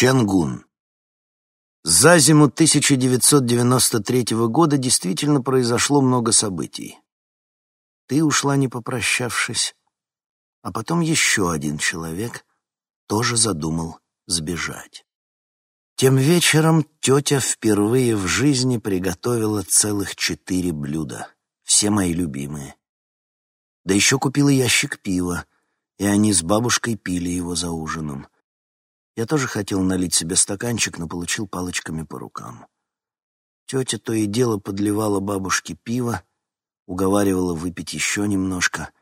Чангун. За зиму 1993 года действительно произошло много событий. Ты ушла, не попрощавшись, а потом еще один человек тоже задумал сбежать. Тем вечером тетя впервые в жизни приготовила целых четыре блюда, все мои любимые. Да еще купила ящик пива, и они с бабушкой пили его за ужином. Я тоже хотел налить себе стаканчик, но получил палочками по рукам. Тетя то и дело подливала бабушке пиво, уговаривала выпить еще немножко.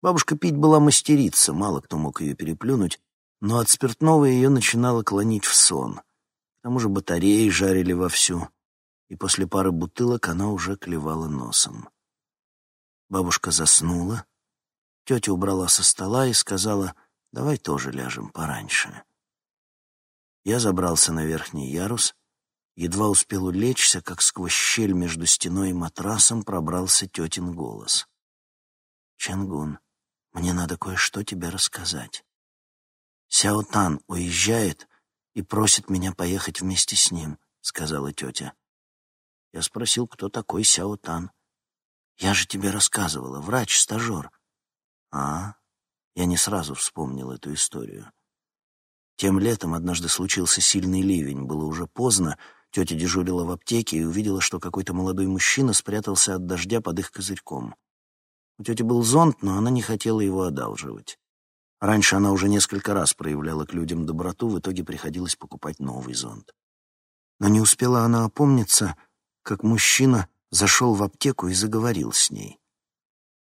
Бабушка пить была мастерица, мало кто мог ее переплюнуть, но от спиртного ее начинало клонить в сон. К тому же батареи жарили вовсю, и после пары бутылок она уже клевала носом. Бабушка заснула, тетя убрала со стола и сказала, «Давай тоже ляжем пораньше». Я забрался на верхний ярус, едва успел улечься, как сквозь щель между стеной и матрасом пробрался тетин голос. «Чангун, мне надо кое-что тебе рассказать. Сяо Тан уезжает и просит меня поехать вместе с ним», — сказала тетя. Я спросил, кто такой Сяо Тан. «Я же тебе рассказывала, врач-стажер». «А, я не сразу вспомнил эту историю. Тем летом однажды случился сильный ливень. Было уже поздно. Тетя дежурила в аптеке и увидела, что какой-то молодой мужчина спрятался от дождя под их козырьком. У тети был зонт, но она не хотела его одалживать. Раньше она уже несколько раз проявляла к людям доброту, в итоге приходилось покупать новый зонт. Но не успела она опомниться, как мужчина зашел в аптеку и заговорил с ней.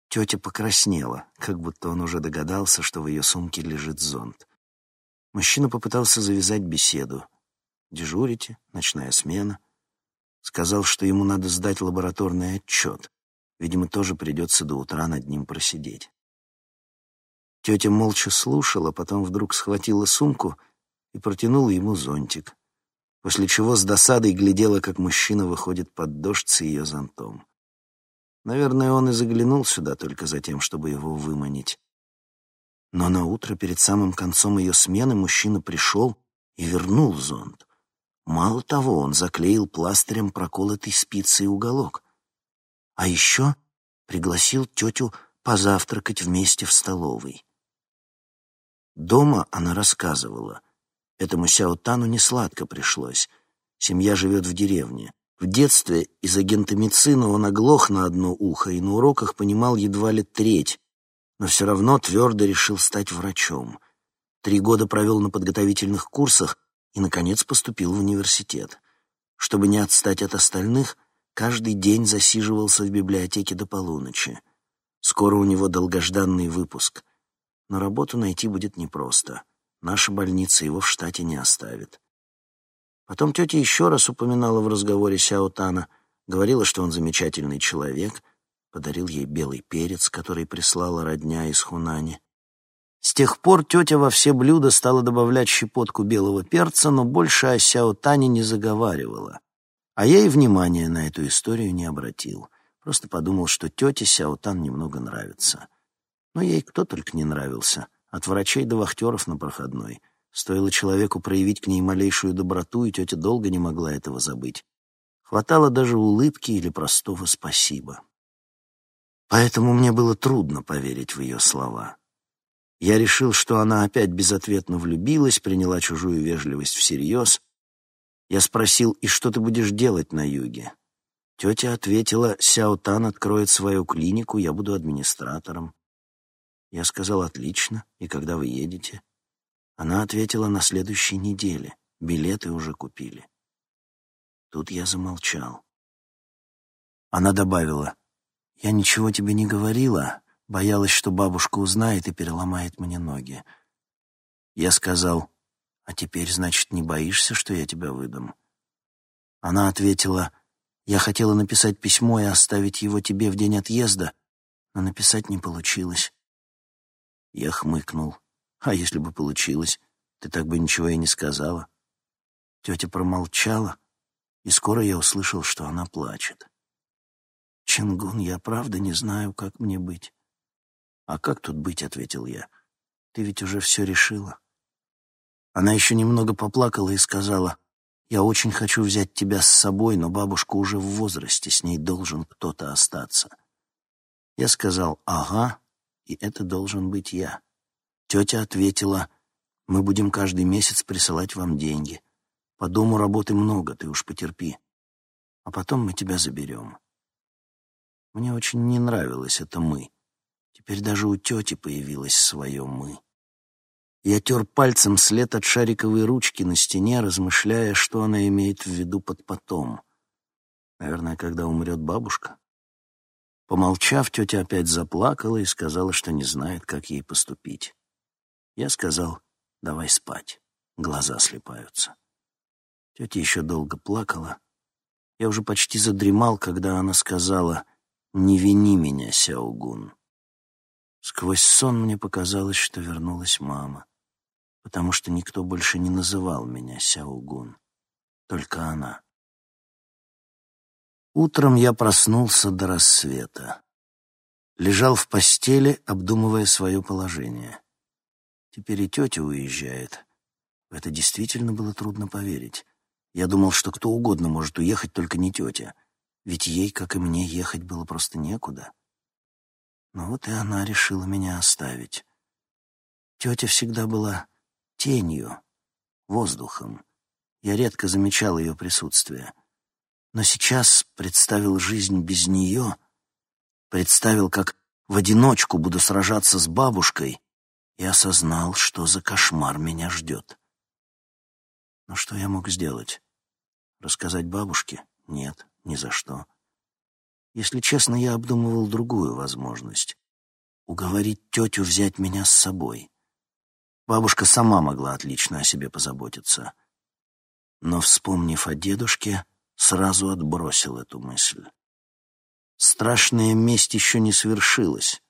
Тетя покраснела, как будто он уже догадался, что в ее сумке лежит зонт. Мужчина попытался завязать беседу. «Дежурите? Ночная смена?» Сказал, что ему надо сдать лабораторный отчет. Видимо, тоже придется до утра над ним просидеть. Тетя молча слушала, потом вдруг схватила сумку и протянула ему зонтик, после чего с досадой глядела, как мужчина выходит под дождь с ее зонтом. Наверное, он и заглянул сюда только за тем, чтобы его выманить. Но на утро перед самым концом ее смены мужчина пришел и вернул зонт. Мало того, он заклеил пластырем проколотый спицей уголок. А еще пригласил тетю позавтракать вместе в столовой. Дома она рассказывала. Этому Сяотану не сладко пришлось. Семья живет в деревне. В детстве из-за гентамицина он оглох на одно ухо и на уроках понимал едва ли треть, но все равно твердо решил стать врачом. Три года провел на подготовительных курсах и, наконец, поступил в университет. Чтобы не отстать от остальных, каждый день засиживался в библиотеке до полуночи. Скоро у него долгожданный выпуск. Но работу найти будет непросто. Наша больница его в штате не оставит. Потом тетя еще раз упоминала в разговоре Сяо Тана, говорила, что он замечательный человек — подарил ей белый перец, который прислала родня из Хунани. С тех пор тетя во все блюда стала добавлять щепотку белого перца, но больше о Сяо Тане не заговаривала. А я и внимания на эту историю не обратил. Просто подумал, что тете Сяо Тан немного нравится. Но ей кто только не нравился. От врачей до вахтеров на проходной. Стоило человеку проявить к ней малейшую доброту, и тетя долго не могла этого забыть. Хватало даже улыбки или простого спасибо. Поэтому мне было трудно поверить в ее слова. Я решил, что она опять безответно влюбилась, приняла чужую вежливость всерьез. Я спросил, и что ты будешь делать на юге? Тетя ответила, Сяо Тан откроет свою клинику, я буду администратором. Я сказал, отлично, и когда вы едете? Она ответила, на следующей неделе, билеты уже купили. Тут я замолчал. Она добавила, я ничего тебе не говорила, боялась, что бабушка узнает и переломает мне ноги. Я сказал, а теперь, значит, не боишься, что я тебя выдам? Она ответила, я хотела написать письмо и оставить его тебе в день отъезда, но написать не получилось. Я хмыкнул. А если бы получилось, ты так бы ничего и не сказала. Тетя промолчала, и скоро я услышал, что она плачет. Чингун, я правда не знаю, как мне быть. А как тут быть, ответил я. Ты ведь уже все решила. Она еще немного поплакала и сказала, «Я очень хочу взять тебя с собой, но бабушка уже в возрасте, с ней должен кто-то остаться». Я сказал «Ага», и это должен быть я. Тетя ответила «Мы будем каждый месяц присылать вам деньги. По дому работы много, ты уж потерпи. А потом мы тебя заберем». Мне очень не нравилось это «мы». Теперь даже у тети появилось свое «мы». Я тер пальцем след от шариковой ручки на стене, размышляя, что она имеет в виду под потом. Наверное, когда умрет бабушка. Помолчав, тетя опять заплакала и сказала, что не знает, как ей поступить. Я сказал, давай спать, глаза слепаются. Тетя еще долго плакала. Я уже почти задремал, когда она сказала, не вини меня, Сяогун. Сквозь сон мне показалось, что вернулась мама, потому что никто больше не называл меня Сяогун, только она. Утром я проснулся до рассвета. Лежал в постели, обдумывая свое положение. Теперь и тетя уезжает. В это действительно было трудно поверить. Я думал, что кто угодно может уехать, только не тетя. Ведь ей, как и мне, ехать было просто некуда. Но вот и она решила меня оставить. Тетя всегда была тенью, воздухом. Я редко замечал ее присутствие. Но сейчас представил жизнь без нее, представил, как в одиночку буду сражаться с бабушкой, и осознал, что за кошмар меня ждет. Но что я мог сделать? Рассказать бабушке? Нет, ни за что. Если честно, я обдумывал другую возможность — уговорить тетю взять меня с собой. Бабушка сама могла отлично о себе позаботиться. Но, вспомнив о дедушке, сразу отбросил эту мысль. Страшная месть еще не свершилась,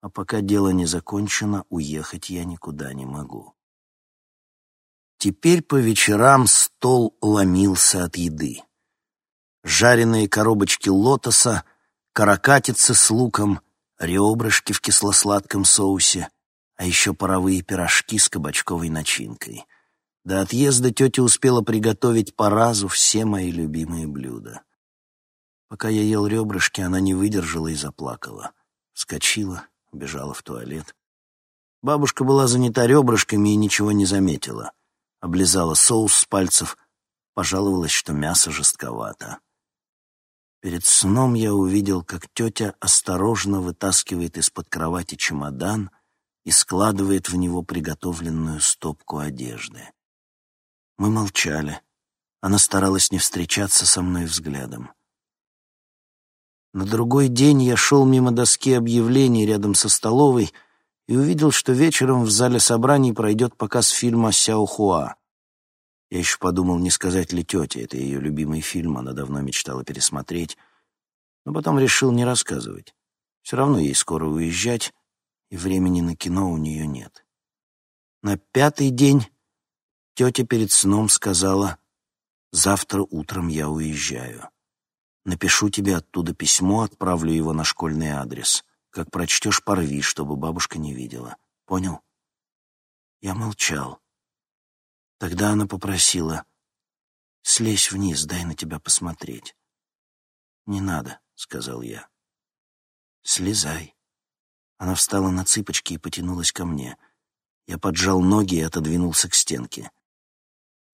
а пока дело не закончено, уехать я никуда не могу. Теперь по вечерам стол ломился от еды. Жареные коробочки лотоса, каракатицы с луком, ребрышки в кисло-сладком соусе, а еще паровые пирожки с кабачковой начинкой — до отъезда тетя успела приготовить по разу все мои любимые блюда. Пока я ел ребрышки, она не выдержала и заплакала. Вскочила, бежала в туалет. Бабушка была занята ребрышками и ничего не заметила. Облизала соус с пальцев, пожаловалась, что мясо жестковато. Перед сном я увидел, как тетя осторожно вытаскивает из-под кровати чемодан и складывает в него приготовленную стопку одежды. Мы молчали. Она старалась не встречаться со мной взглядом. На другой день я шел мимо доски объявлений рядом со столовой и увидел, что вечером в зале собраний пройдет показ фильма «Сяохуа». Я еще подумал, не сказать ли тете, это ее любимый фильм, она давно мечтала пересмотреть, но потом решил не рассказывать. Все равно ей скоро уезжать, и времени на кино у нее нет. На пятый день Тетя перед сном сказала, «Завтра утром я уезжаю. Напишу тебе оттуда письмо, отправлю его на школьный адрес. Как прочтешь, порви, чтобы бабушка не видела. Понял?» Я молчал. Тогда она попросила, «Слезь вниз, дай на тебя посмотреть». «Не надо», — сказал я. «Слезай». Она встала на цыпочки и потянулась ко мне. Я поджал ноги и отодвинулся к стенке.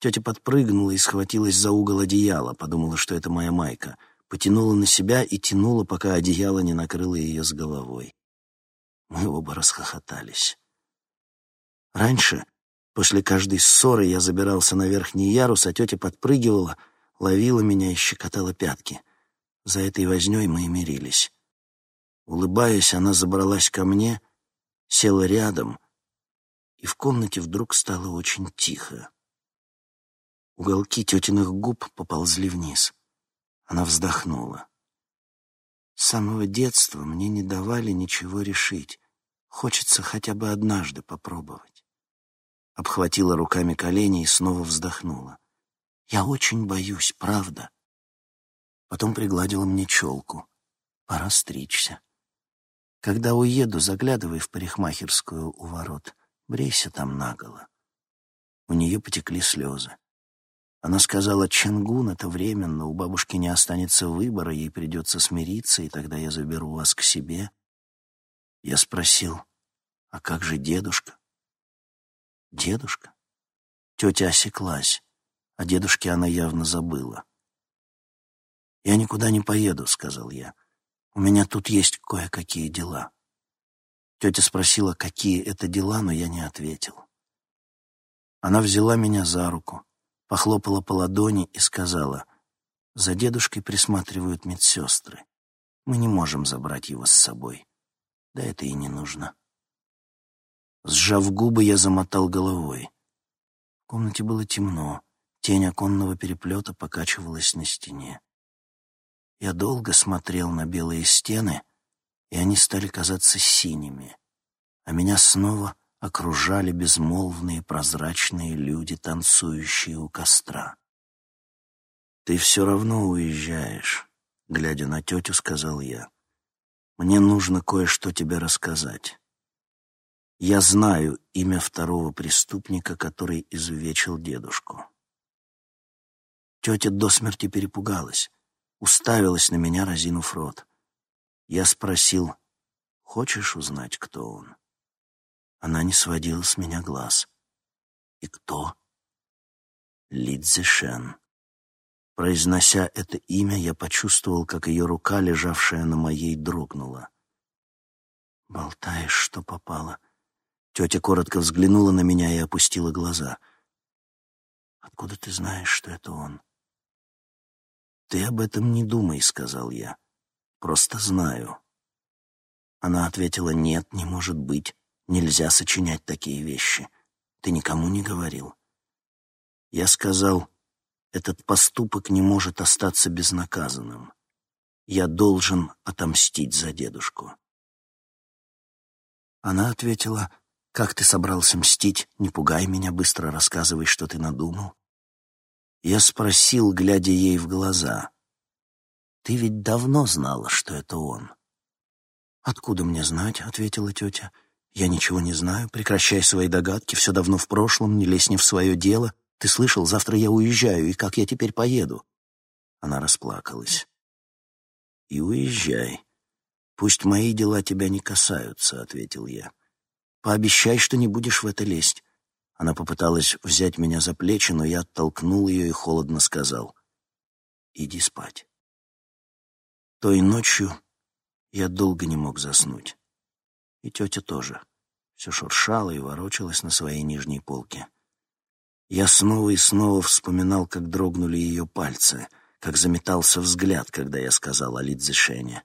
Тетя подпрыгнула и схватилась за угол одеяла, подумала, что это моя майка. Потянула на себя и тянула, пока одеяло не накрыло ее с головой. Мы оба расхохотались. Раньше, после каждой ссоры, я забирался на верхний ярус, а тетя подпрыгивала, ловила меня и щекотала пятки. За этой вознёй мы и мирились. Улыбаясь, она забралась ко мне, села рядом, и в комнате вдруг стало очень тихо. Уголки тетиных губ поползли вниз. Она вздохнула. С самого детства мне не давали ничего решить. Хочется хотя бы однажды попробовать. Обхватила руками колени и снова вздохнула. Я очень боюсь, правда. Потом пригладила мне челку. Пора стричься. Когда уеду, заглядывай в парикмахерскую у ворот. Брейся там наголо. У нее потекли слезы. Она сказала, Чангун — это временно, у бабушки не останется выбора, ей придется смириться, и тогда я заберу вас к себе. Я спросил, а как же дедушка? Дедушка? Тетя осеклась, а дедушке она явно забыла. «Я никуда не поеду», — сказал я. «У меня тут есть кое-какие дела». Тетя спросила, какие это дела, но я не ответил. Она взяла меня за руку, похлопала по ладони и сказала, «За дедушкой присматривают медсестры. Мы не можем забрать его с собой. Да это и не нужно». Сжав губы, я замотал головой. В комнате было темно, тень оконного переплета покачивалась на стене. Я долго смотрел на белые стены, и они стали казаться синими, а меня снова окружали безмолвные прозрачные люди, танцующие у костра. «Ты все равно уезжаешь», — глядя на тетю, сказал я. «Мне нужно кое-что тебе рассказать. Я знаю имя второго преступника, который изувечил дедушку». Тетя до смерти перепугалась, уставилась на меня, разинув рот. Я спросил, «Хочешь узнать, кто он?» Она не сводила с меня глаз. «И кто?» Лидзе Шен. Произнося это имя, я почувствовал, как ее рука, лежавшая на моей, дрогнула. «Болтаешь, что попало». Тетя коротко взглянула на меня и опустила глаза. «Откуда ты знаешь, что это он?» «Ты об этом не думай», — сказал я. «Просто знаю». Она ответила, «Нет, не может быть. Нельзя сочинять такие вещи. Ты никому не говорил. Я сказал, этот поступок не может остаться безнаказанным. Я должен отомстить за дедушку. Она ответила, «Как ты собрался мстить? Не пугай меня, быстро рассказывай, что ты надумал». Я спросил, глядя ей в глаза, «Ты ведь давно знала, что это он?» «Откуда мне знать?» — ответила тетя. «Я ничего не знаю. Прекращай свои догадки. Все давно в прошлом. Не лезь не в свое дело. Ты слышал, завтра я уезжаю, и как я теперь поеду?» Она расплакалась. «И уезжай. Пусть мои дела тебя не касаются», — ответил я. «Пообещай, что не будешь в это лезть». Она попыталась взять меня за плечи, но я оттолкнул ее и холодно сказал. «Иди спать». Той ночью я долго не мог заснуть. И тетя тоже. Все шуршала и ворочалась на своей нижней полке. Я снова и снова вспоминал, как дрогнули ее пальцы, как заметался взгляд, когда я сказал о Лидзишене.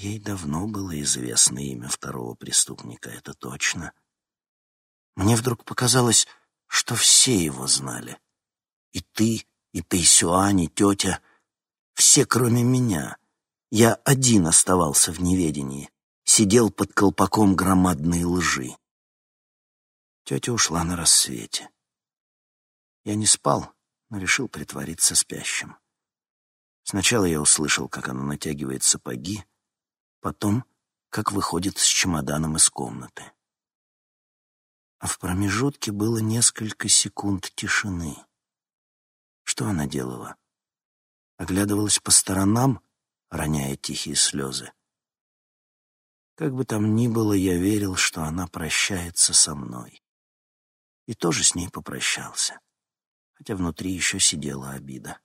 Ей давно было известно имя второго преступника, это точно. Мне вдруг показалось, что все его знали. И ты, и Тайсюань, и тетя. Все, кроме меня. Я один оставался в неведении сидел под колпаком громадной лжи. Тетя ушла на рассвете. Я не спал, но решил притвориться спящим. Сначала я услышал, как она натягивает сапоги, потом, как выходит с чемоданом из комнаты. А в промежутке было несколько секунд тишины. Что она делала? Оглядывалась по сторонам, роняя тихие слезы. Как бы там ни было, я верил, что она прощается со мной. И тоже с ней попрощался, хотя внутри еще сидела обида.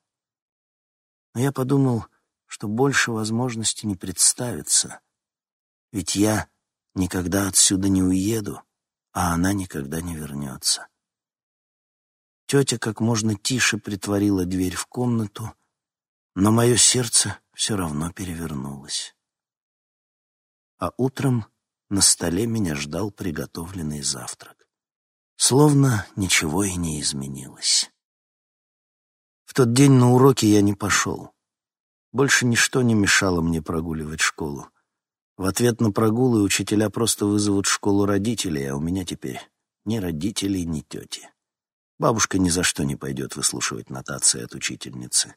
Но я подумал, что больше возможности не представится, ведь я никогда отсюда не уеду, а она никогда не вернется. Тетя как можно тише притворила дверь в комнату, но мое сердце все равно перевернулось а утром на столе меня ждал приготовленный завтрак. Словно ничего и не изменилось. В тот день на уроки я не пошел. Больше ничто не мешало мне прогуливать школу. В ответ на прогулы учителя просто вызовут в школу родителей, а у меня теперь ни родителей, ни тети. Бабушка ни за что не пойдет выслушивать нотации от учительницы.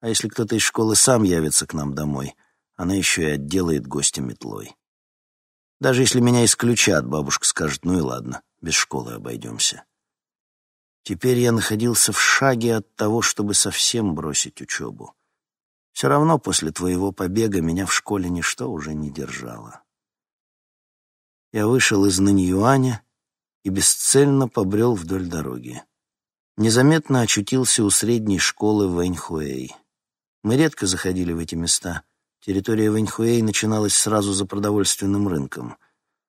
А если кто-то из школы сам явится к нам домой, она еще и отделает гостя метлой. Даже если меня исключат, бабушка скажет, ну и ладно, без школы обойдемся. Теперь я находился в шаге от того, чтобы совсем бросить учебу. Все равно после твоего побега меня в школе ничто уже не держало. Я вышел из Наньюаня и бесцельно побрел вдоль дороги. Незаметно очутился у средней школы Вэньхуэй. Мы редко заходили в эти места. Территория Вэньхуэй начиналась сразу за продовольственным рынком.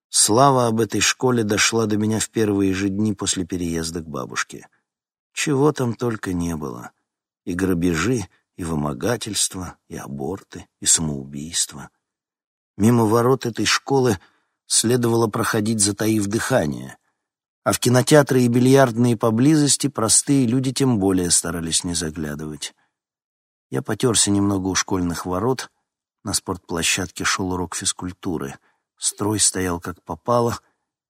Слава об этой школе дошла до меня в первые же дни после переезда к бабушке. Чего там только не было. И грабежи, и вымогательства, и аборты, и самоубийства. Мимо ворот этой школы следовало проходить, затаив дыхание. А в кинотеатры и бильярдные поблизости простые люди тем более старались не заглядывать. Я потерся немного у школьных ворот. На спортплощадке шел урок физкультуры. Строй стоял как попало,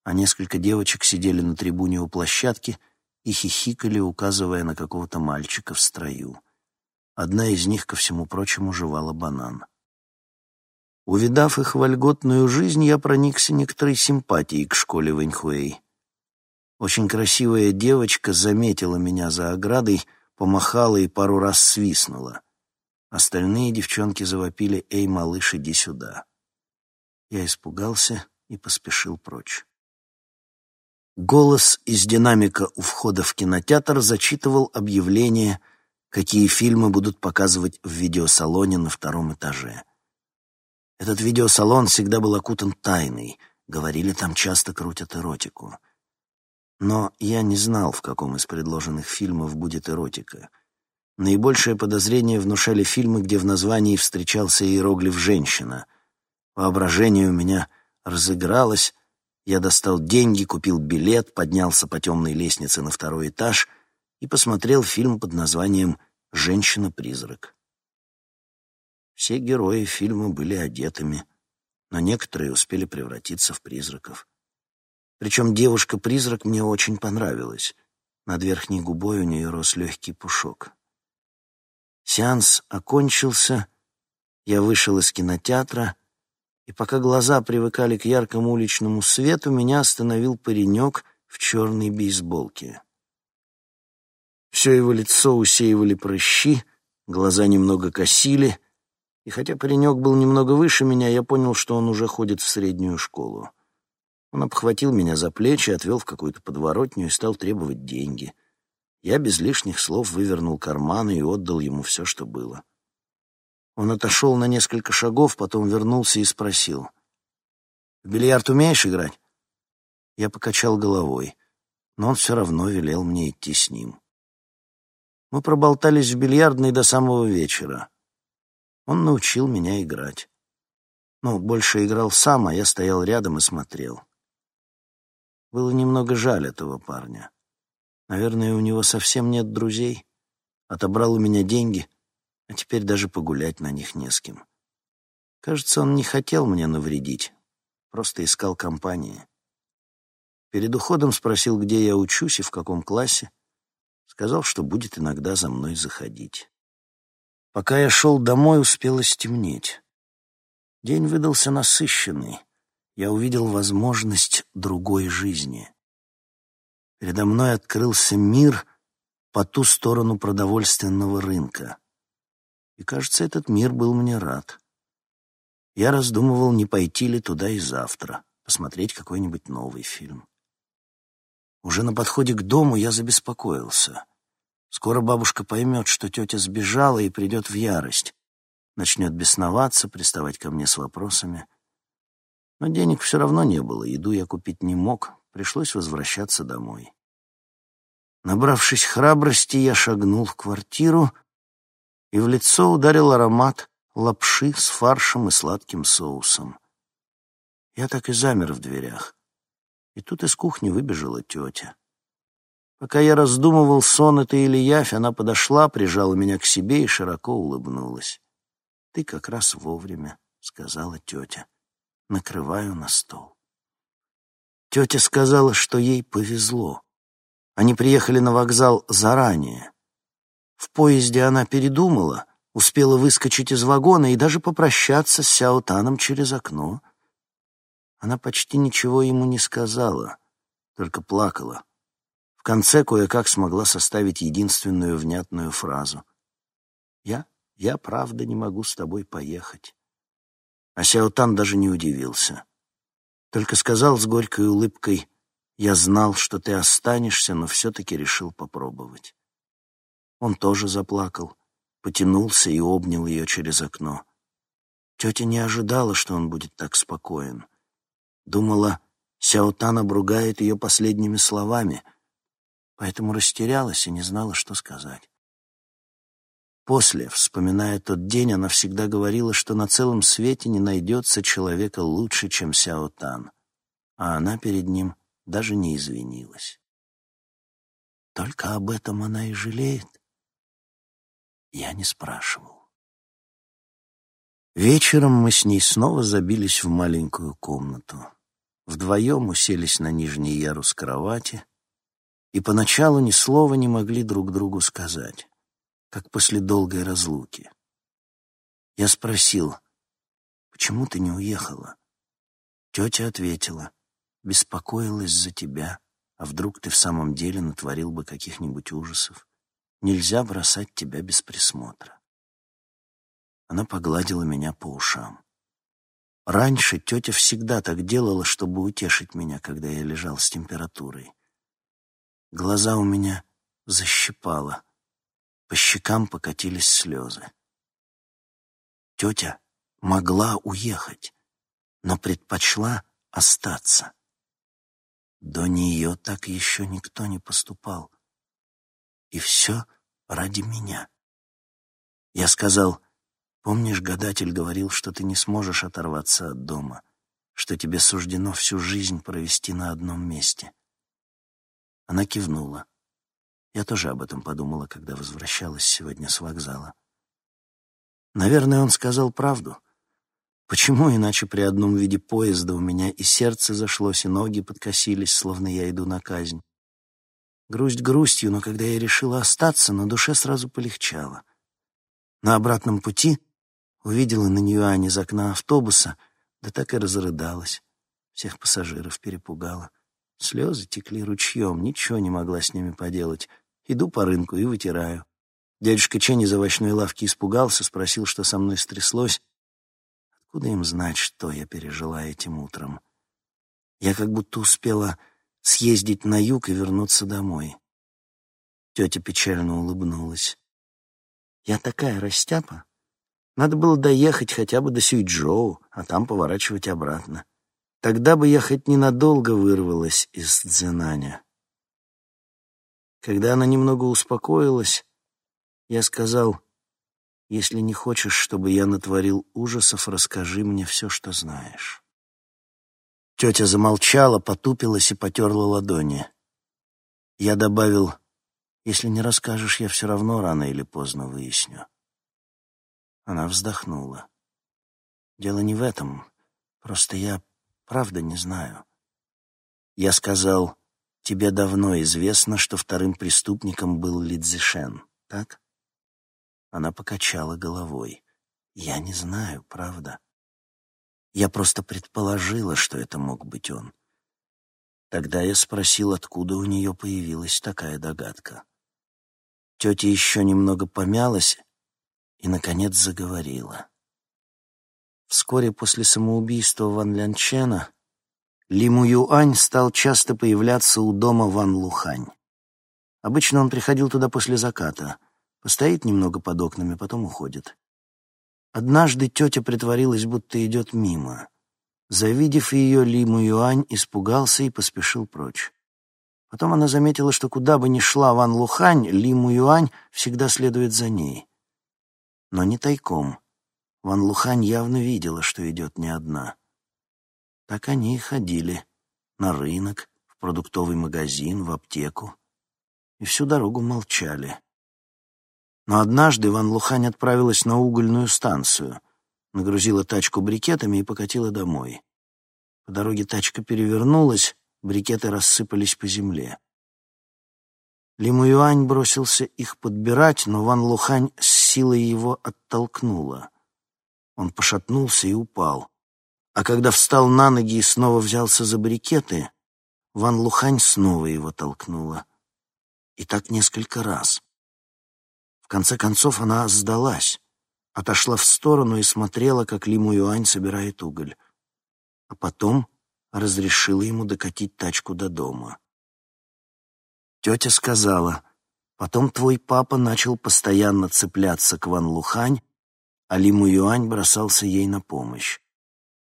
а несколько девочек сидели на трибуне у площадки и хихикали, указывая на какого-то мальчика в строю. Одна из них, ко всему прочему, жевала банан. Увидав их вольготную жизнь, я проникся некоторой симпатией к школе Вэньхуэй. Очень красивая девочка заметила меня за оградой, помахала и пару раз свистнула. Остальные девчонки завопили «Эй, малыш, иди сюда!». Я испугался и поспешил прочь. Голос из динамика у входа в кинотеатр зачитывал объявление, какие фильмы будут показывать в видеосалоне на втором этаже. Этот видеосалон всегда был окутан тайной, говорили, там часто крутят эротику. Но я не знал, в каком из предложенных фильмов будет эротика. Наибольшее подозрение внушали фильмы, где в названии встречался иероглиф «женщина». Воображение у меня разыгралось, я достал деньги, купил билет, поднялся по темной лестнице на второй этаж и посмотрел фильм под названием «Женщина-призрак». Все герои фильма были одетыми, но некоторые успели превратиться в призраков. Причем девушка-призрак мне очень понравилась. Над верхней губой у нее рос легкий пушок. Сеанс окончился, я вышел из кинотеатра, и пока глаза привыкали к яркому уличному свету, меня остановил паренек в черной бейсболке. Все его лицо усеивали прыщи, глаза немного косили, и хотя паренек был немного выше меня, я понял, что он уже ходит в среднюю школу. Он обхватил меня за плечи, отвел в какую-то подворотню и стал требовать деньги. Я без лишних слов вывернул карманы и отдал ему все, что было. Он отошел на несколько шагов, потом вернулся и спросил. «В бильярд умеешь играть?» Я покачал головой, но он все равно велел мне идти с ним. Мы проболтались в бильярдной до самого вечера. Он научил меня играть. Ну, больше играл сам, а я стоял рядом и смотрел. Было немного жаль этого парня. Наверное, у него совсем нет друзей. Отобрал у меня деньги, а теперь даже погулять на них не с кем. Кажется, он не хотел мне навредить, просто искал компании. Перед уходом спросил, где я учусь и в каком классе. Сказал, что будет иногда за мной заходить. Пока я шел домой, успело стемнеть. День выдался насыщенный. Я увидел возможность другой жизни. Передо мной открылся мир по ту сторону продовольственного рынка. И, кажется, этот мир был мне рад. Я раздумывал, не пойти ли туда и завтра, посмотреть какой-нибудь новый фильм. Уже на подходе к дому я забеспокоился — Скоро бабушка поймет, что тетя сбежала и придет в ярость. Начнет бесноваться, приставать ко мне с вопросами. Но денег все равно не было, еду я купить не мог, пришлось возвращаться домой. Набравшись храбрости, я шагнул в квартиру, и в лицо ударил аромат лапши с фаршем и сладким соусом. Я так и замер в дверях. И тут из кухни выбежала тетя. Пока я раздумывал, сон это или явь, она подошла, прижала меня к себе и широко улыбнулась. «Ты как раз вовремя», — сказала тетя. «Накрываю на стол». Тетя сказала, что ей повезло. Они приехали на вокзал заранее. В поезде она передумала, успела выскочить из вагона и даже попрощаться с Сяотаном через окно. Она почти ничего ему не сказала, только плакала конце кое-как смогла составить единственную внятную фразу. «Я, я правда не могу с тобой поехать». А Сяотан даже не удивился. Только сказал с горькой улыбкой, «Я знал, что ты останешься, но все-таки решил попробовать». Он тоже заплакал, потянулся и обнял ее через окно. Тетя не ожидала, что он будет так спокоен. Думала, Сяотан обругает ее последними словами, поэтому растерялась и не знала, что сказать. После, вспоминая тот день, она всегда говорила, что на целом свете не найдется человека лучше, чем Сяотан, а она перед ним даже не извинилась. Только об этом она и жалеет. Я не спрашивал. Вечером мы с ней снова забились в маленькую комнату. Вдвоем уселись на нижний ярус кровати и поначалу ни слова не могли друг другу сказать, как после долгой разлуки. Я спросил, почему ты не уехала? Тетя ответила, беспокоилась за тебя, а вдруг ты в самом деле натворил бы каких-нибудь ужасов. Нельзя бросать тебя без присмотра. Она погладила меня по ушам. Раньше тетя всегда так делала, чтобы утешить меня, когда я лежал с температурой. Глаза у меня защипало, по щекам покатились слезы. Тетя могла уехать, но предпочла остаться. До нее так еще никто не поступал. И все ради меня. Я сказал, Помнишь, гадатель говорил, что ты не сможешь оторваться от дома, что тебе суждено всю жизнь провести на одном месте? Она кивнула. Я тоже об этом подумала, когда возвращалась сегодня с вокзала. Наверное, он сказал правду. Почему иначе при одном виде поезда у меня и сердце зашлось, и ноги подкосились, словно я иду на казнь? Грусть грустью, но когда я решила остаться, на душе сразу полегчало. На обратном пути Увидела на Ньюане из окна автобуса, да так и разрыдалась. Всех пассажиров перепугала. Слезы текли ручьем, ничего не могла с ними поделать. Иду по рынку и вытираю. Дядюшка Чен из овощной лавки испугался, спросил, что со мной стряслось. Откуда им знать, что я пережила этим утром? Я как будто успела съездить на юг и вернуться домой. Тетя печально улыбнулась. Я такая растяпа, надо было доехать хотя бы до Сюйчжоу, а там поворачивать обратно. Тогда бы я хоть ненадолго вырвалась из Цзэнаня. Когда она немного успокоилась, я сказал, «Если не хочешь, чтобы я натворил ужасов, расскажи мне все, что знаешь». Тетя замолчала, потупилась и потерла ладони. Я добавил, «Если не расскажешь, я все равно рано или поздно выясню». Она вздохнула. Дело не в этом. Просто я правда не знаю. Я сказал, тебе давно известно, что вторым преступником был Лидзишен, так? Она покачала головой. Я не знаю, правда. Я просто предположила, что это мог быть он. Тогда я спросил, откуда у нее появилась такая догадка. Тетя еще немного помялась, и, наконец, заговорила. Вскоре после самоубийства Ван Лянчена Ли Му Юань стал часто появляться у дома Ван Лухань. Обычно он приходил туда после заката, постоит немного под окнами, потом уходит. Однажды тетя притворилась, будто идет мимо. Завидев ее, Ли Му Юань испугался и поспешил прочь. Потом она заметила, что куда бы ни шла Ван Лухань, Ли Му Юань всегда следует за ней но не тайком. Ван Лухань явно видела, что идет не одна. Так они и ходили. На рынок, в продуктовый магазин, в аптеку. И всю дорогу молчали. Но однажды Ван Лухань отправилась на угольную станцию, нагрузила тачку брикетами и покатила домой. По дороге тачка перевернулась, брикеты рассыпались по земле. Лиму Юань бросился их подбирать, но Ван Лухань с силой его оттолкнула. Он пошатнулся и упал. А когда встал на ноги и снова взялся за брикеты, Ван Лухань снова его толкнула. И так несколько раз. В конце концов она сдалась, отошла в сторону и смотрела, как Ли Муюань собирает уголь. А потом разрешила ему докатить тачку до дома. Тетя сказала, потом твой папа начал постоянно цепляться к Ван Лухань, а Ли Муюань бросался ей на помощь.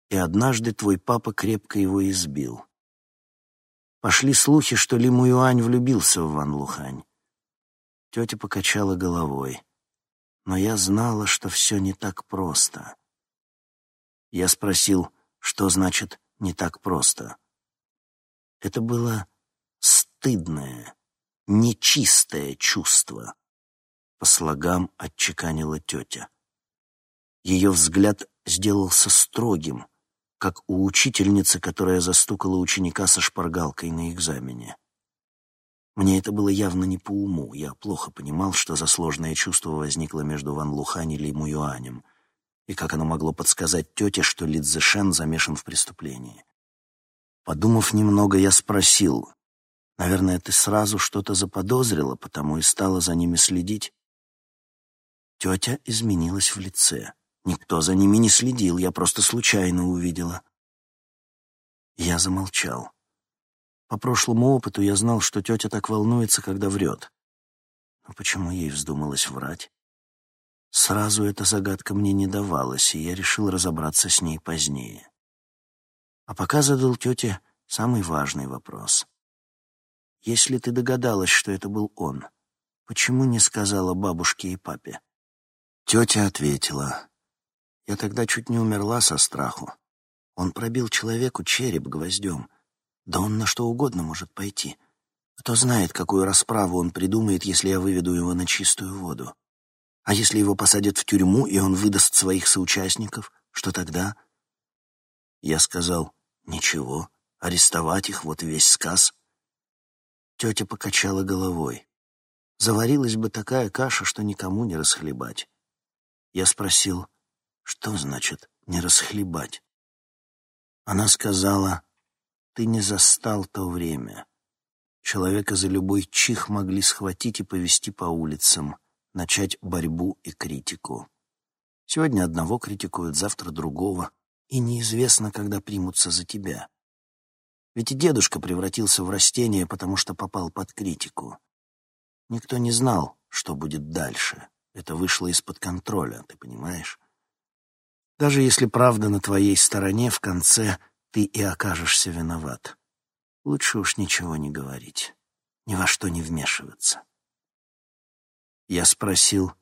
И однажды твой папа крепко его избил. Пошли слухи, что Ли Муюань влюбился в Ван Лухань. Тетя покачала головой. Но я знала, что все не так просто. Я спросил, что значит «не так просто». Это было стыдное, нечистое чувство. По слогам отчеканила тетя. Ее взгляд сделался строгим, как у учительницы, которая застукала ученика со шпаргалкой на экзамене. Мне это было явно не по уму. Я плохо понимал, что за сложное чувство возникло между Ван Лухань и Ли Муюанем, и как оно могло подсказать тете, что Ли Цзэшен замешан в преступлении. Подумав немного, я спросил, «Наверное, ты сразу что-то заподозрила, потому и стала за ними следить?» Тетя изменилась в лице. Никто за ними не следил, я просто случайно увидела. Я замолчал. По прошлому опыту я знал, что тетя так волнуется, когда врет. Но почему ей вздумалось врать? Сразу эта загадка мне не давалась, и я решил разобраться с ней позднее. А пока задал тете самый важный вопрос. Если ты догадалась, что это был он, почему не сказала бабушке и папе? Тетя ответила. Я тогда чуть не умерла со страху. Он пробил человеку череп гвоздем — да он на что угодно может пойти. Кто знает, какую расправу он придумает, если я выведу его на чистую воду. А если его посадят в тюрьму, и он выдаст своих соучастников, что тогда? Я сказал, ничего, арестовать их, вот весь сказ. Тетя покачала головой. Заварилась бы такая каша, что никому не расхлебать. Я спросил, что значит «не расхлебать»? Она сказала, ты не застал то время. Человека за любой чих могли схватить и повести по улицам, начать борьбу и критику. Сегодня одного критикуют, завтра другого, и неизвестно, когда примутся за тебя. Ведь и дедушка превратился в растение, потому что попал под критику. Никто не знал, что будет дальше. Это вышло из-под контроля, ты понимаешь? Даже если правда на твоей стороне, в конце ты и окажешься виноват. Лучше уж ничего не говорить, ни во что не вмешиваться. Я спросил,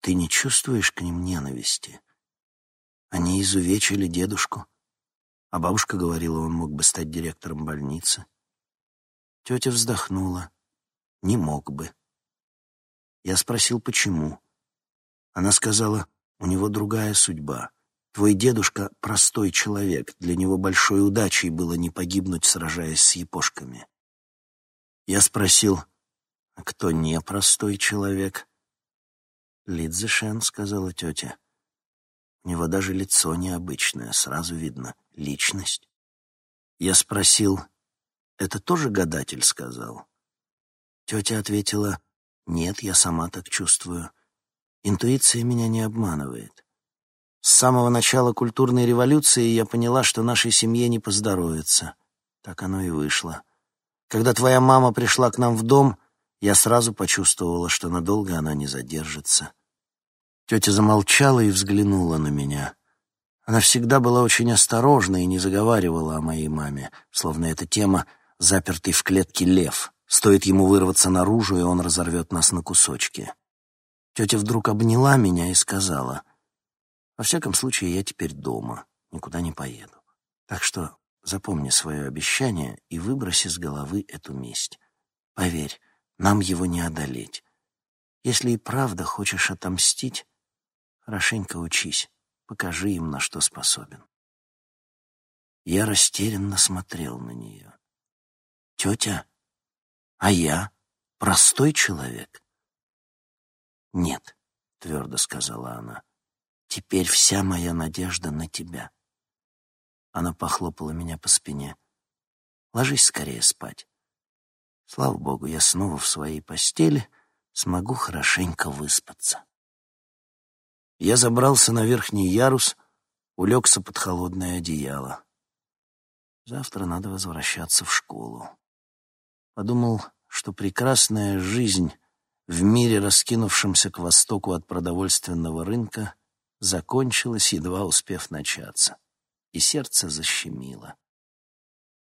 ты не чувствуешь к ним ненависти? Они изувечили дедушку, а бабушка говорила, он мог бы стать директором больницы. Тетя вздохнула. Не мог бы. Я спросил, почему. Она сказала, у него другая судьба. Твой дедушка — простой человек, для него большой удачей было не погибнуть, сражаясь с япошками. Я спросил, а кто не простой человек? Лидзешен, — сказала тетя. У него даже лицо необычное, сразу видно, личность. Я спросил, это тоже гадатель сказал? Тетя ответила, нет, я сама так чувствую. Интуиция меня не обманывает. С самого начала культурной революции я поняла, что нашей семье не поздоровится. Так оно и вышло. Когда твоя мама пришла к нам в дом, я сразу почувствовала, что надолго она не задержится. Тетя замолчала и взглянула на меня. Она всегда была очень осторожна и не заговаривала о моей маме, словно эта тема «запертый в клетке лев». Стоит ему вырваться наружу, и он разорвет нас на кусочки. Тетя вдруг обняла меня и сказала, во всяком случае, я теперь дома, никуда не поеду. Так что запомни свое обещание и выбрось из головы эту месть. Поверь, нам его не одолеть. Если и правда хочешь отомстить, хорошенько учись, покажи им, на что способен. Я растерянно смотрел на нее. «Тетя? А я? Простой человек?» «Нет», — твердо сказала она. Теперь вся моя надежда на тебя. Она похлопала меня по спине. Ложись скорее спать. Слава богу, я снова в своей постели, смогу хорошенько выспаться. Я забрался на верхний ярус, улегся под холодное одеяло. Завтра надо возвращаться в школу. Подумал, что прекрасная жизнь в мире, раскинувшемся к востоку от продовольственного рынка, закончилась, едва успев начаться, и сердце защемило.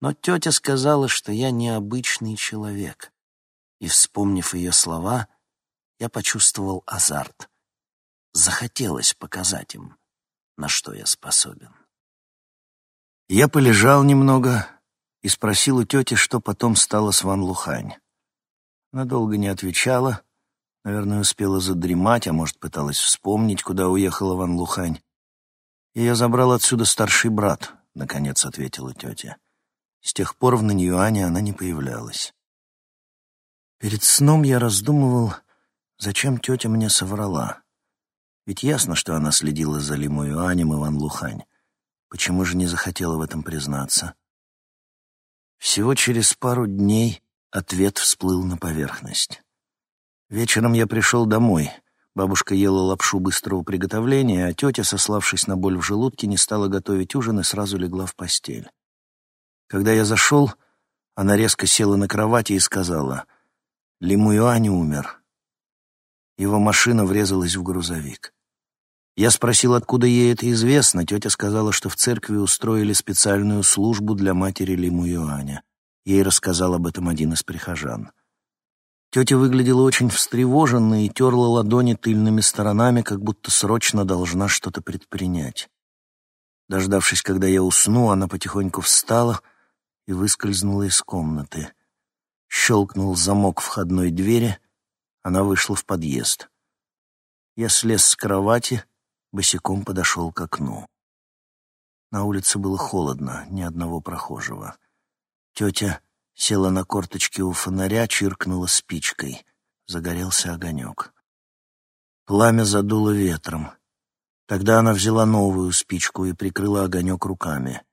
Но тетя сказала, что я необычный человек, и, вспомнив ее слова, я почувствовал азарт. Захотелось показать им, на что я способен. Я полежал немного и спросил у тети, что потом стало с Ван Лухань. Она долго не отвечала, наверное, успела задремать, а может, пыталась вспомнить, куда уехала Ван Лухань. «Ее забрал отсюда старший брат», — наконец ответила тетя. С тех пор в Наньюане она не появлялась. Перед сном я раздумывал, зачем тетя мне соврала. Ведь ясно, что она следила за Лиму Юанем и Ван Лухань. Почему же не захотела в этом признаться? Всего через пару дней ответ всплыл на поверхность. Вечером я пришел домой. Бабушка ела лапшу быстрого приготовления, а тетя, сославшись на боль в желудке, не стала готовить ужин и сразу легла в постель. Когда я зашел, она резко села на кровати и сказала, «Лиму Юань умер». Его машина врезалась в грузовик. Я спросил, откуда ей это известно. Тетя сказала, что в церкви устроили специальную службу для матери Лиму Юаня. Ей рассказал об этом один из прихожан. Тетя выглядела очень встревоженной и терла ладони тыльными сторонами, как будто срочно должна что-то предпринять. Дождавшись, когда я усну, она потихоньку встала и выскользнула из комнаты. Щелкнул замок входной двери, она вышла в подъезд. Я слез с кровати — босиком подошел к окну. На улице было холодно, ни одного прохожего. Тетя села на корточки у фонаря, чиркнула спичкой. Загорелся огонек. Пламя задуло ветром. Тогда она взяла новую спичку и прикрыла огонек руками.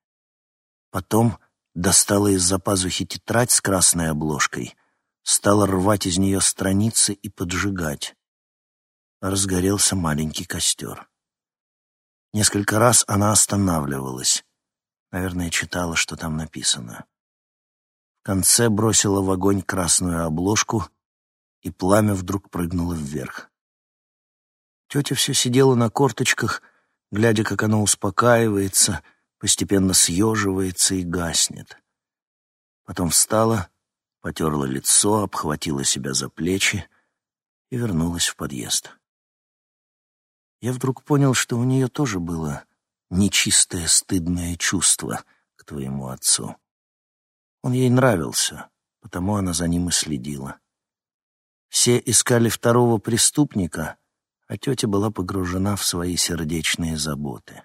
Потом достала из-за пазухи тетрадь с красной обложкой, стала рвать из нее страницы и поджигать. Разгорелся маленький костер. Несколько раз она останавливалась. Наверное, читала, что там написано. В конце бросила в огонь красную обложку, и пламя вдруг прыгнуло вверх. Тетя все сидела на корточках, глядя, как оно успокаивается, постепенно съеживается и гаснет. Потом встала, потерла лицо, обхватила себя за плечи и вернулась в подъезд я вдруг понял, что у нее тоже было нечистое стыдное чувство к твоему отцу. Он ей нравился, потому она за ним и следила. Все искали второго преступника, а тетя была погружена в свои сердечные заботы.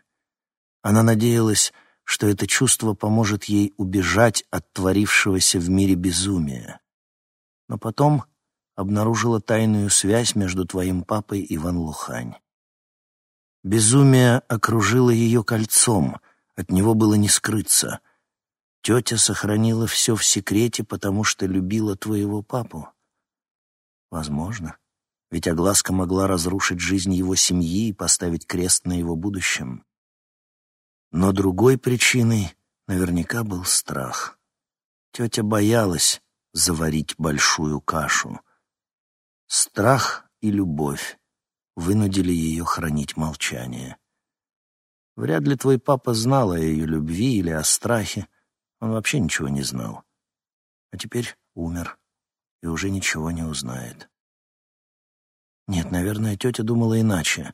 Она надеялась, что это чувство поможет ей убежать от творившегося в мире безумия. Но потом обнаружила тайную связь между твоим папой и Ван Лухань. Безумие окружило ее кольцом, от него было не скрыться. Тетя сохранила все в секрете, потому что любила твоего папу. Возможно, ведь огласка могла разрушить жизнь его семьи и поставить крест на его будущем. Но другой причиной наверняка был страх. Тетя боялась заварить большую кашу. Страх и любовь вынудили ее хранить молчание. Вряд ли твой папа знал о ее любви или о страхе. Он вообще ничего не знал. А теперь умер и уже ничего не узнает. Нет, наверное, тетя думала иначе.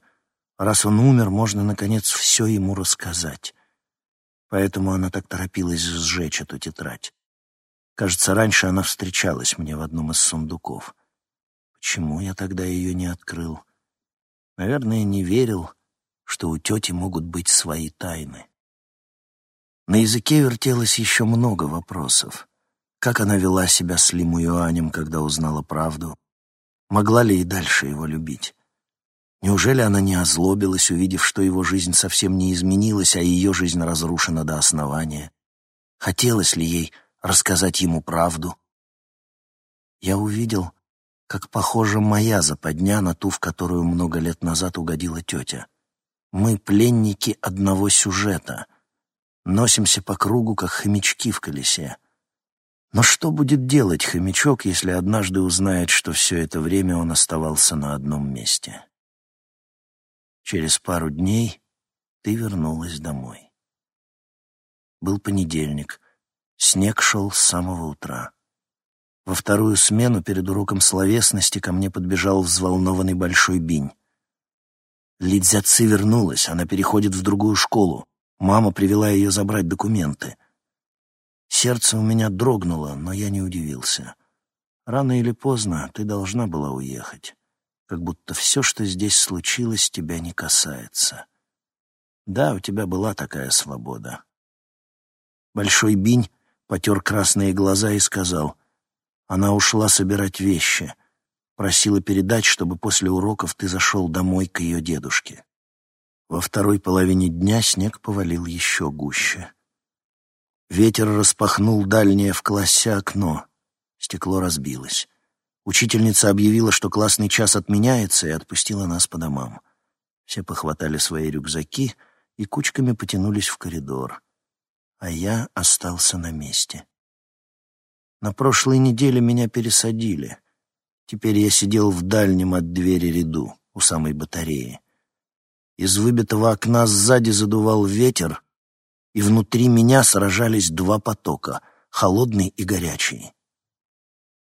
Раз он умер, можно, наконец, все ему рассказать. Поэтому она так торопилась сжечь эту тетрадь. Кажется, раньше она встречалась мне в одном из сундуков. Почему я тогда ее не открыл? Наверное, не верил, что у тети могут быть свои тайны. На языке вертелось еще много вопросов. Как она вела себя с Лиму Юанем, когда узнала правду? Могла ли и дальше его любить? Неужели она не озлобилась, увидев, что его жизнь совсем не изменилась, а ее жизнь разрушена до основания? Хотелось ли ей рассказать ему правду? я увидел, как похожа моя западня на ту, в которую много лет назад угодила тетя. Мы пленники одного сюжета, носимся по кругу, как хомячки в колесе. Но что будет делать хомячок, если однажды узнает, что все это время он оставался на одном месте? Через пару дней ты вернулась домой. Был понедельник. Снег шел с самого утра. Во вторую смену перед уроком словесности ко мне подбежал взволнованный большой бинь. Лидзяци вернулась, она переходит в другую школу. Мама привела ее забрать документы. Сердце у меня дрогнуло, но я не удивился. Рано или поздно ты должна была уехать, как будто все, что здесь случилось, тебя не касается. Да, у тебя была такая свобода. Большой бинь потер красные глаза и сказал, она ушла собирать вещи, просила передать, чтобы после уроков ты зашел домой к ее дедушке. Во второй половине дня снег повалил еще гуще. Ветер распахнул дальнее в классе окно. Стекло разбилось. Учительница объявила, что классный час отменяется, и отпустила нас по домам. Все похватали свои рюкзаки и кучками потянулись в коридор. А я остался на месте. На прошлой неделе меня пересадили. Теперь я сидел в дальнем от двери ряду, у самой батареи. Из выбитого окна сзади задувал ветер, и внутри меня сражались два потока — холодный и горячий.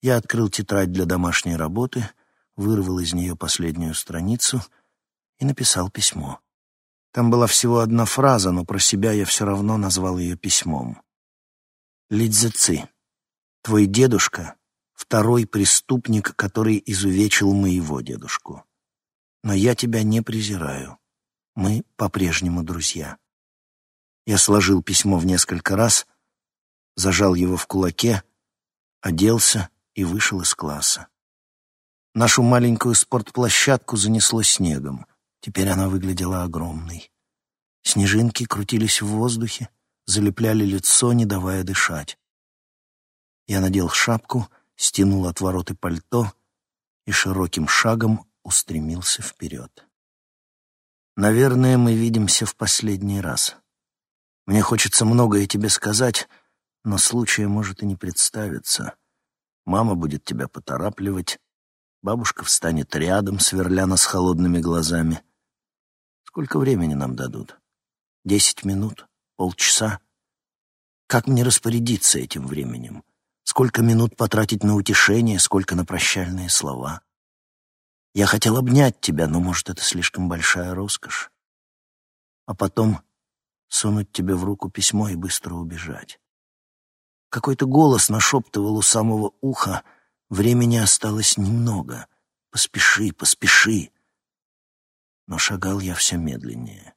Я открыл тетрадь для домашней работы, вырвал из нее последнюю страницу и написал письмо. Там была всего одна фраза, но про себя я все равно назвал ее письмом. «Лидзеци, твой дедушка — второй преступник, который изувечил моего дедушку. Но я тебя не презираю. Мы по-прежнему друзья». Я сложил письмо в несколько раз, зажал его в кулаке, оделся и вышел из класса. Нашу маленькую спортплощадку занесло снегом. Теперь она выглядела огромной. Снежинки крутились в воздухе, залепляли лицо, не давая дышать. Я надел шапку, стянул отвороты пальто и широким шагом устремился вперед. Наверное, мы видимся в последний раз. Мне хочется многое тебе сказать, но случая может и не представиться. Мама будет тебя поторапливать, бабушка встанет рядом, сверля нас холодными глазами. Сколько времени нам дадут? Десять минут? Полчаса? Как мне распорядиться этим временем? Сколько минут потратить на утешение, сколько на прощальные слова? Я хотел обнять тебя, но, может, это слишком большая роскошь. А потом сунуть тебе в руку письмо и быстро убежать. Какой-то голос нашептывал у самого уха, времени осталось немного. Поспеши, поспеши. Но шагал я все медленнее.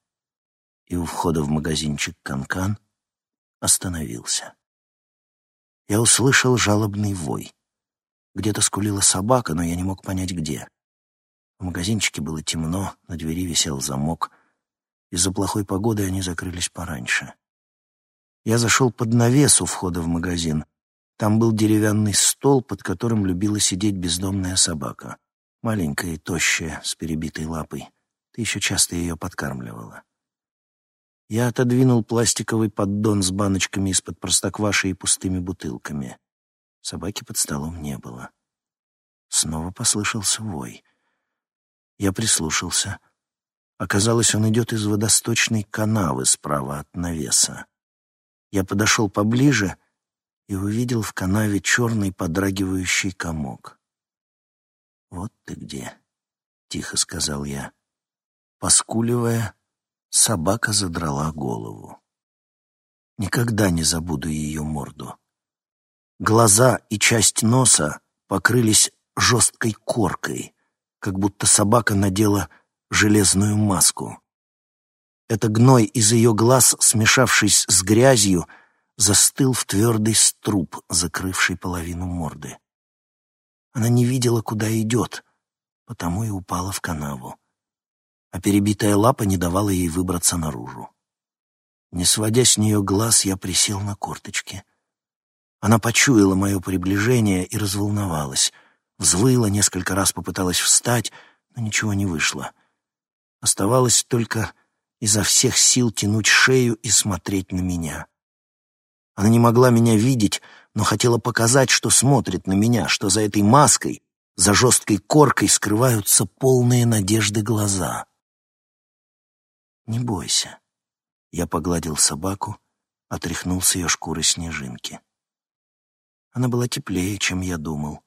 И у входа в магазинчик «Канкан» -кан остановился. Я услышал жалобный вой. Где-то скулила собака, но я не мог понять, где. В магазинчике было темно, на двери висел замок — из-за плохой погоды они закрылись пораньше. Я зашел под навес у входа в магазин. Там был деревянный стол, под которым любила сидеть бездомная собака. Маленькая и тощая, с перебитой лапой. Ты еще часто ее подкармливала. Я отодвинул пластиковый поддон с баночками из-под простокваши и пустыми бутылками. Собаки под столом не было. Снова послышался вой. Я прислушался — Оказалось, он идет из водосточной канавы справа от навеса. Я подошел поближе и увидел в канаве черный подрагивающий комок. «Вот ты где», — тихо сказал я. Поскуливая, собака задрала голову. Никогда не забуду ее морду. Глаза и часть носа покрылись жесткой коркой, как будто собака надела железную маску. Это гной из ее глаз, смешавшись с грязью, застыл в твердый струп, закрывший половину морды. Она не видела, куда идет, потому и упала в канаву. А перебитая лапа не давала ей выбраться наружу. Не сводя с нее глаз, я присел на корточки. Она почуяла мое приближение и разволновалась. Взвыла, несколько раз попыталась встать, но ничего не вышло. Оставалось только изо всех сил тянуть шею и смотреть на меня. Она не могла меня видеть, но хотела показать, что смотрит на меня, что за этой маской, за жесткой коркой скрываются полные надежды глаза. «Не бойся». Я погладил собаку, отряхнул с ее шкуры снежинки. Она была теплее, чем я думал.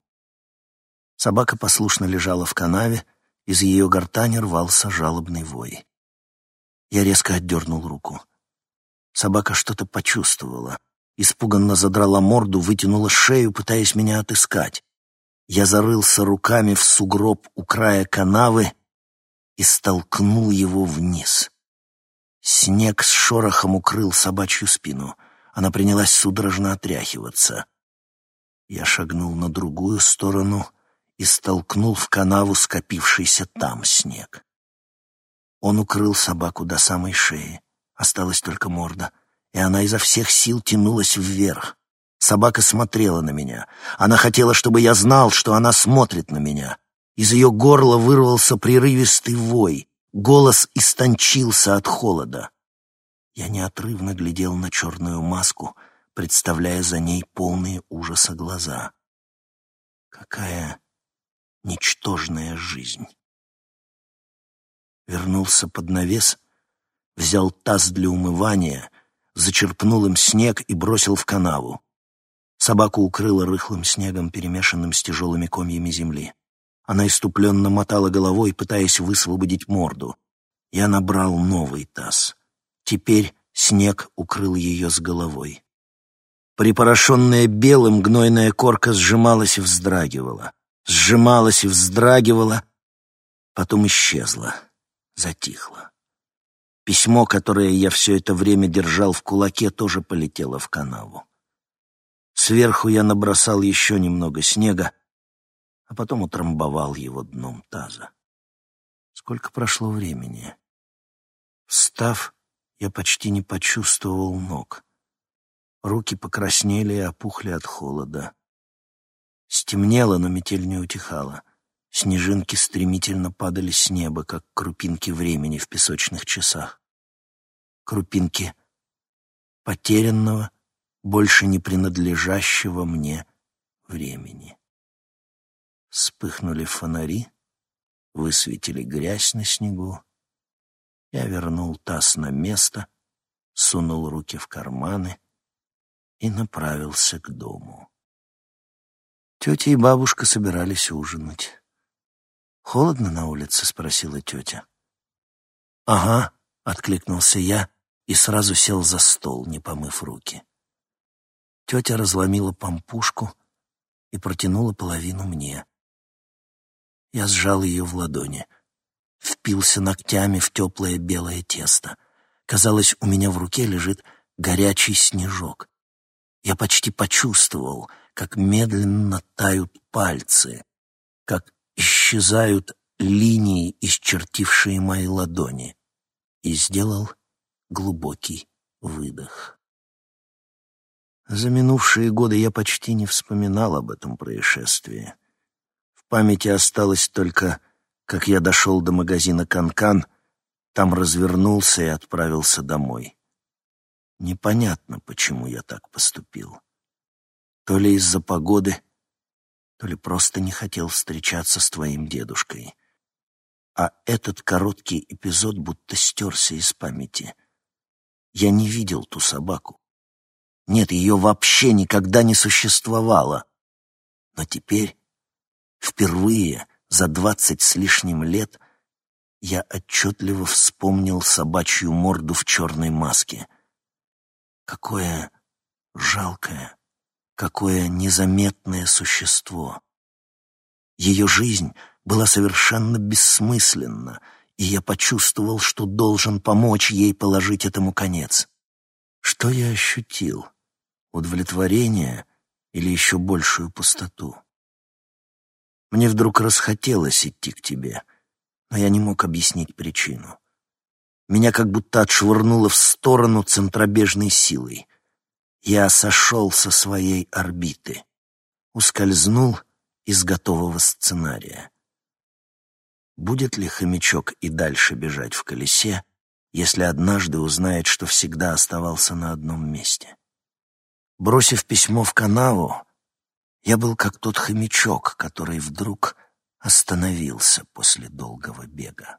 Собака послушно лежала в канаве, из ее гортани рвался жалобный вой. Я резко отдернул руку. Собака что-то почувствовала. Испуганно задрала морду, вытянула шею, пытаясь меня отыскать. Я зарылся руками в сугроб у края канавы и столкнул его вниз. Снег с шорохом укрыл собачью спину. Она принялась судорожно отряхиваться. Я шагнул на другую сторону и столкнул в канаву скопившийся там снег. Он укрыл собаку до самой шеи. Осталась только морда, и она изо всех сил тянулась вверх. Собака смотрела на меня. Она хотела, чтобы я знал, что она смотрит на меня. Из ее горла вырвался прерывистый вой. Голос истончился от холода. Я неотрывно глядел на черную маску, представляя за ней полные ужаса глаза. Какая ничтожная жизнь. Вернулся под навес, взял таз для умывания, зачерпнул им снег и бросил в канаву. Собаку укрыло рыхлым снегом, перемешанным с тяжелыми комьями земли. Она иступленно мотала головой, пытаясь высвободить морду. Я набрал новый таз. Теперь снег укрыл ее с головой. Припорошенная белым, гнойная корка сжималась и вздрагивала. Сжималась и вздрагивала, потом исчезла, затихла. Письмо, которое я все это время держал в кулаке, тоже полетело в канаву. Сверху я набросал еще немного снега, а потом утрамбовал его дном таза. Сколько прошло времени? Встав, я почти не почувствовал ног. Руки покраснели и опухли от холода. Стемнело, но метель не утихала. Снежинки стремительно падали с неба, как крупинки времени в песочных часах. Крупинки потерянного, больше не принадлежащего мне времени. Вспыхнули фонари, высветили грязь на снегу. Я вернул таз на место, сунул руки в карманы и направился к дому. Тетя и бабушка собирались ужинать. «Холодно на улице?» — спросила тетя. «Ага», — откликнулся я и сразу сел за стол, не помыв руки. Тетя разломила пампушку и протянула половину мне. Я сжал ее в ладони — впился ногтями в теплое белое тесто. Казалось, у меня в руке лежит горячий снежок. Я почти почувствовал, как медленно тают пальцы, как исчезают линии, исчертившие мои ладони, и сделал глубокий выдох. За минувшие годы я почти не вспоминал об этом происшествии. Памяти осталось только как я дошел до магазина «Канкан», там развернулся и отправился домой. Непонятно, почему я так поступил. То ли из-за погоды, то ли просто не хотел встречаться с твоим дедушкой. А этот короткий эпизод будто стерся из памяти. Я не видел ту собаку. Нет, ее вообще никогда не существовало. Но теперь, впервые, за двадцать с лишним лет я отчетливо вспомнил собачью морду в черной маске. Какое жалкое, какое незаметное существо. Ее жизнь была совершенно бессмысленна, и я почувствовал, что должен помочь ей положить этому конец. Что я ощутил? Удовлетворение или еще большую пустоту? Мне вдруг расхотелось идти к тебе, но я не мог объяснить причину. Меня как будто отшвырнуло в сторону центробежной силой. Я сошел со своей орбиты, ускользнул из готового сценария. Будет ли хомячок и дальше бежать в колесе, если однажды узнает, что всегда оставался на одном месте? Бросив письмо в канаву, я был как тот хомячок, который вдруг остановился после долгого бега.